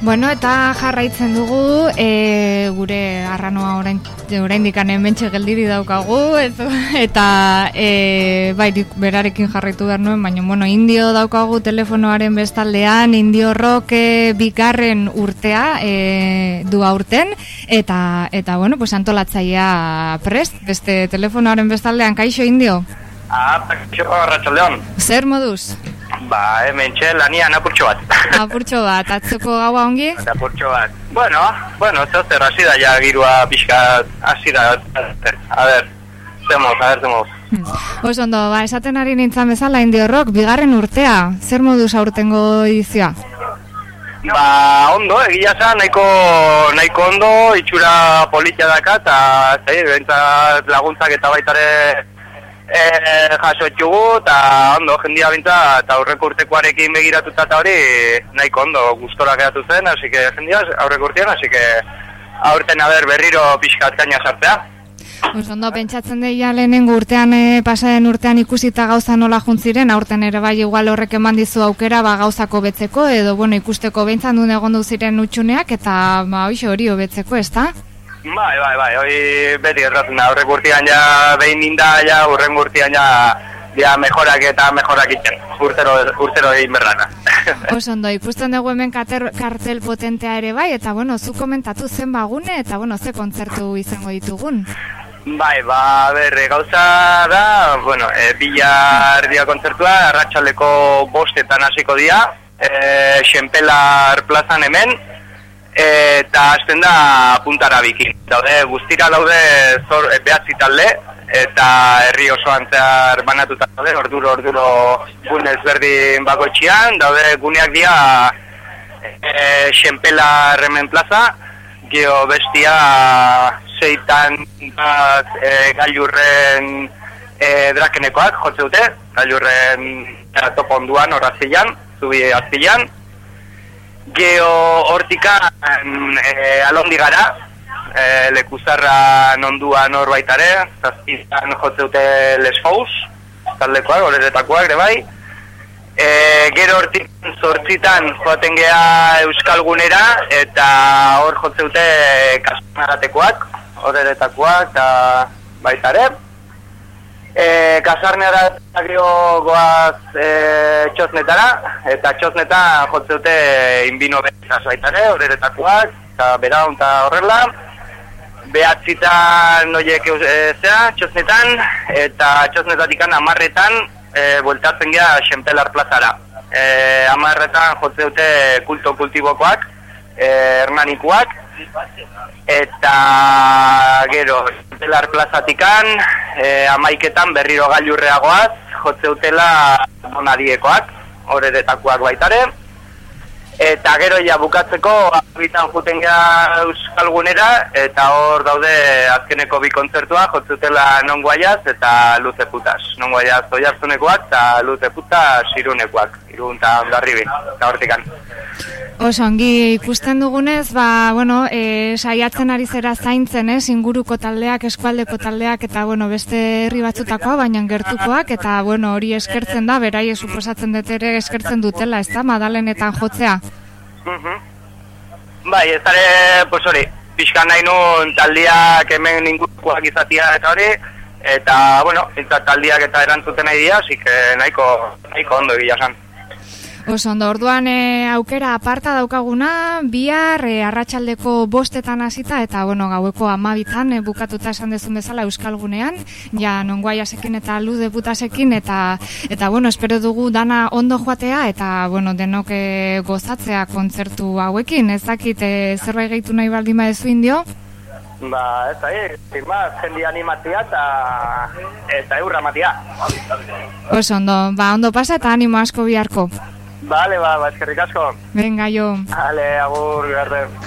Bueno, eta jarraitzen dugu, e, gure arranoa orain, orain dikanen mentxe geldiri daukagu, et, eta e, bai, berarekin jarraitu behar nuen, baina, bueno, indio daukagu telefonoaren bestaldean, indio roke bigarren urtea e, du aurten, eta, eta bueno, pues antolatzaia prest, beste telefonoaren bestaldean, kaixo indio? Ah, kaixo, arratxaldeon. Zer moduz? Ba, hemen txe, lanian apurtxo bat. apurtxo bat, atzoko gaua ongi? Apurtxo bat. Bueno, bueno, zer, hasi da ja girua pixka, hasi da, a ver, zemoz, a ver, zemoz. Oso ondo, ba, esaten ari nintzen bezala indio rock, bigarren urtea, zer moduz aurtengo edizioa? Ba, ondo, egia za, nahiko, nahiko ondo, itxura politia daka, eta, laguntzak eta baitare, e, jaso etxugu, eta ondo, jendia bintza, eta aurreko urtekoarekin begiratuta eta hori, nahiko ondo, gustora geratu zen, hasi que jendia, aurreko urtean, hasi que aurten haber berriro pixkat kaina sartzea. Pues ondo, pentsatzen deia lehenengo urtean, e, pasaren urtean ikusita gauza nola juntziren, aurten ere bai igual horrek eman dizu aukera ba, gauzako betzeko, edo bueno, ikusteko behintzan duen egon ziren utxuneak, eta ba, hori hobetzeko, ez da? Bai, bai, bai, hoi beti erratzen da, horrek urtean ja behin ninda, ja urren urtean ja ja mejorak eta mejorak itzen, urtero, urtero egin berrana. Oso ondo, ikusten dugu hemen kater, kartel potentea ere bai, eta bueno, zu komentatu zen bagune, eta bueno, ze kontzertu izango ditugun? Bai, ba, berre, gauza da, bueno, e, bila erdia kontzertua, arratsaleko bostetan hasiko dia, e, Xempelar plazan hemen, eta hasten da puntara bikin. Daude, guztira daude zor, e, behatzi talde, eta herri osoan zehar banatuta daude, orduro, orduro gunez berdin bako daude guneak dia e, xempela remen plaza, geho bestia zeitan bat e, gailurren e, drakenekoak, jotze dute, gailurren e, toponduan, horazilan, zubi azpilan, Geo hortika e, alondi gara, e, lekuzarra nondua norbaitare, zazpizan jotze dute lesfous, taldekoak, horretakoak, ere bai. E, gero hortik zortzitan joaten gea Euskalgunera, eta hor jotze dute kasmaratekoak, horretakoak, eta baitare. E, kasarneara agrio goaz e, txosnetara, eta txosneta jotze dute inbino behar baitare, horretakoak, eta bera eta horrela. Behatzitan noiek e, zea, txosnetan, eta txosnetatikan amarretan e, bueltatzen gea Xempelar plazara. E, amarretan jotze dute kulto kultibokoak, e, hernanikoak, eta gero Belar plazatikan e, amaiketan berriro gailurreagoaz jotze utela monadiekoak horretakoak baitare. Eta gero ja bukatzeko abitan juten gara euskalgunera eta hor daude azkeneko bi kontzertua jotze utela nonguaiaz eta luze putas. Nonguaiaz oiarzunekoak eta luze putas irunekoak irun eta ondarribin eta hortikan Oso, ongi ikusten dugunez, ba, bueno, e, saiatzen ari zera zaintzen, ez, inguruko taldeak, eskualdeko taldeak, eta, bueno, beste herri batzutakoa, baina gertukoak, eta, bueno, hori eskertzen da, berai, suposatzen dut ere eskertzen dutela, ez da, madalenetan jotzea? Uh Bai, ez dara, pues hori, pixkan nahi nun taldiak hemen ingurukoak izatia eta hori, eta, bueno, eta taldiak eta erantzuten nahi dira, zik nahiko, nahiko ondo egia zan. Oso ondo, orduan e, aukera aparta daukaguna, bihar e, arratsaldeko bostetan hasita eta bueno, gaueko amabitzan e, bukatuta esan dezun bezala Euskalgunean, ja nonguaiasekin eta lu deputasekin eta eta bueno, espero dugu dana ondo joatea eta bueno, denok e, gozatzea kontzertu hauekin, ez dakit e, zerbait gehitu nahi baldin badezu indio? Ba, ez da, ez jendi animatia eta eta eurra matia. Oso ondo, ba, ondo pasa eta animo asko biharko. Vale, va, va, eskerrik asko. Venga, jo. Vale, agur, gerde.